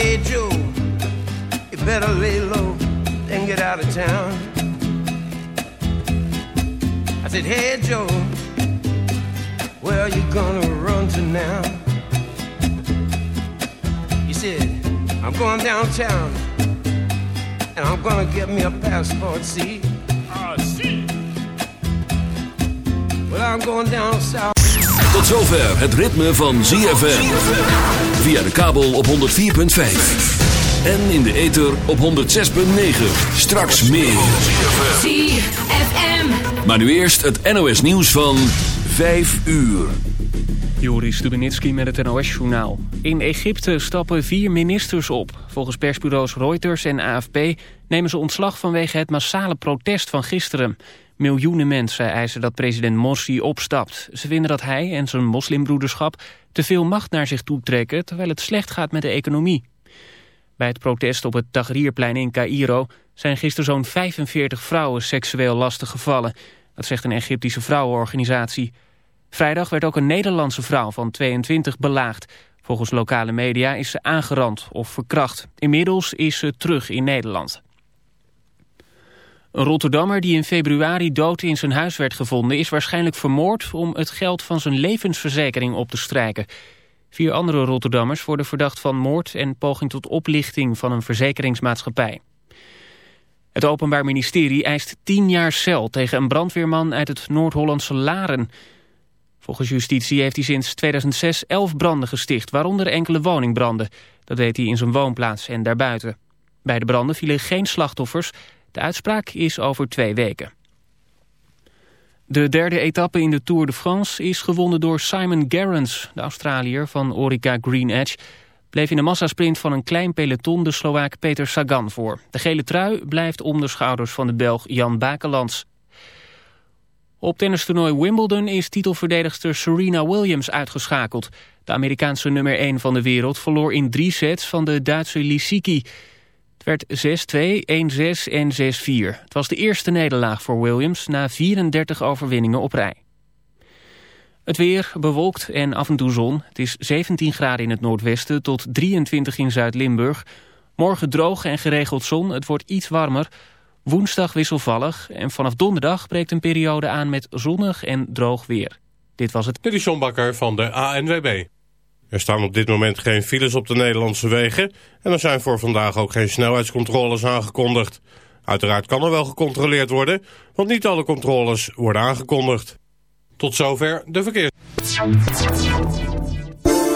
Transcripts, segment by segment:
hey Joe, you better lay low and get out of town. I said, hey Joe, where are you gonna run to now? He said, I'm going downtown and I'm gonna get me a passport, see? Ah, see. Well, I'm going down south. Tot zover het ritme van ZFM. Via de kabel op 104.5. En in de ether op 106.9. Straks meer. Maar nu eerst het NOS nieuws van 5 uur. Joris Stubenitski met het NOS-journaal. In Egypte stappen vier ministers op. Volgens persbureaus Reuters en AFP nemen ze ontslag vanwege het massale protest van gisteren. Miljoenen mensen eisen dat president Morsi opstapt. Ze vinden dat hij en zijn moslimbroederschap te veel macht naar zich toetrekken... terwijl het slecht gaat met de economie. Bij het protest op het Tahrirplein in Cairo zijn gisteren zo'n 45 vrouwen seksueel lastiggevallen. Dat zegt een Egyptische vrouwenorganisatie. Vrijdag werd ook een Nederlandse vrouw van 22 belaagd. Volgens lokale media is ze aangerand of verkracht. Inmiddels is ze terug in Nederland. Een Rotterdammer die in februari dood in zijn huis werd gevonden... is waarschijnlijk vermoord om het geld van zijn levensverzekering op te strijken. Vier andere Rotterdammers worden verdacht van moord... en poging tot oplichting van een verzekeringsmaatschappij. Het Openbaar Ministerie eist tien jaar cel tegen een brandweerman uit het Noord-Hollandse Laren... Volgens justitie heeft hij sinds 2006 elf branden gesticht, waaronder enkele woningbranden. Dat deed hij in zijn woonplaats en daarbuiten. Bij de branden vielen geen slachtoffers. De uitspraak is over twee weken. De derde etappe in de Tour de France is gewonnen door Simon Gerrans. De Australiër van Orica Green Edge bleef in de massasprint van een klein peloton de Slovaak Peter Sagan voor. De gele trui blijft om de schouders van de Belg Jan Bakelands. Op tennistoernooi Wimbledon is titelverdedigster Serena Williams uitgeschakeld. De Amerikaanse nummer 1 van de wereld verloor in drie sets van de Duitse Lisicki. Het werd 6-2, 1-6 en 6-4. Het was de eerste nederlaag voor Williams na 34 overwinningen op rij. Het weer bewolkt en af en toe zon. Het is 17 graden in het noordwesten tot 23 in Zuid-Limburg. Morgen droog en geregeld zon. Het wordt iets warmer. Woensdag wisselvallig en vanaf donderdag breekt een periode aan met zonnig en droog weer. Dit was het. Dit is Bakker van de ANWB. Er staan op dit moment geen files op de Nederlandse wegen... en er zijn voor vandaag ook geen snelheidscontroles aangekondigd. Uiteraard kan er wel gecontroleerd worden... want niet alle controles worden aangekondigd. Tot zover de verkeer.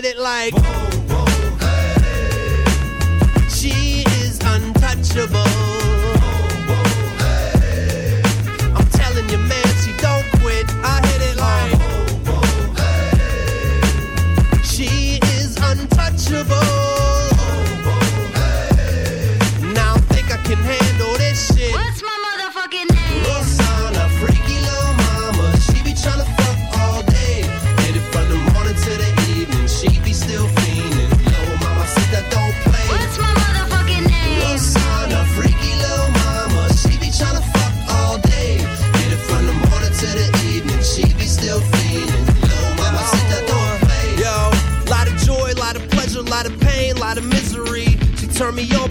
said it like whoa, whoa, hey. She is untouchable.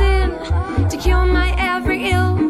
Medicine to cure my every ill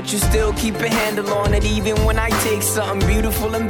but you still keep a handle on it. Even when I take something beautiful and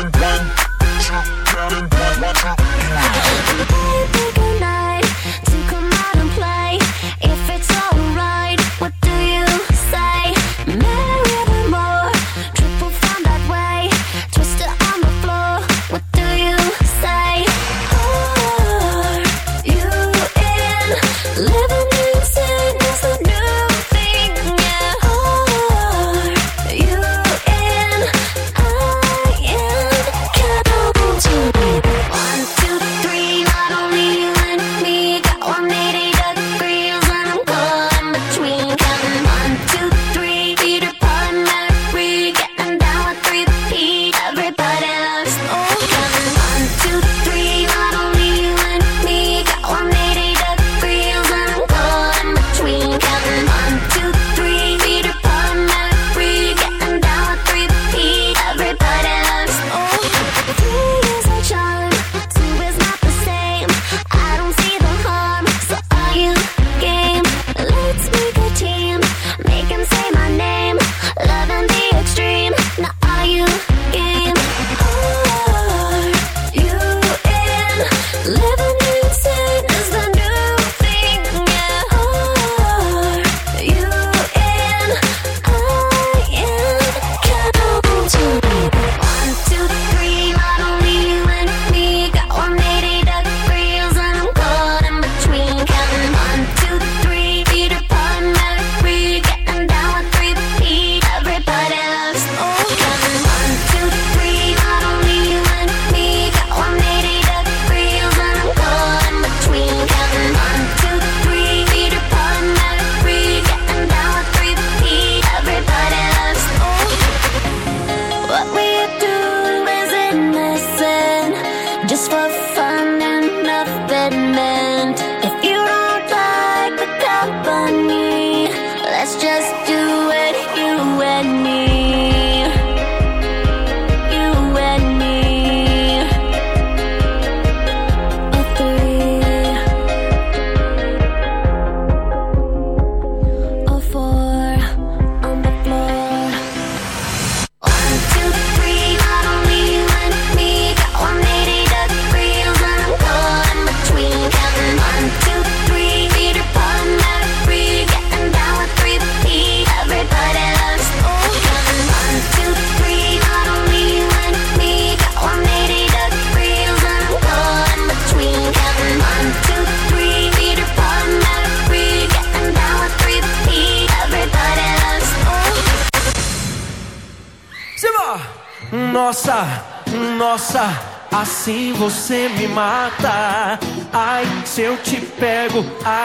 One.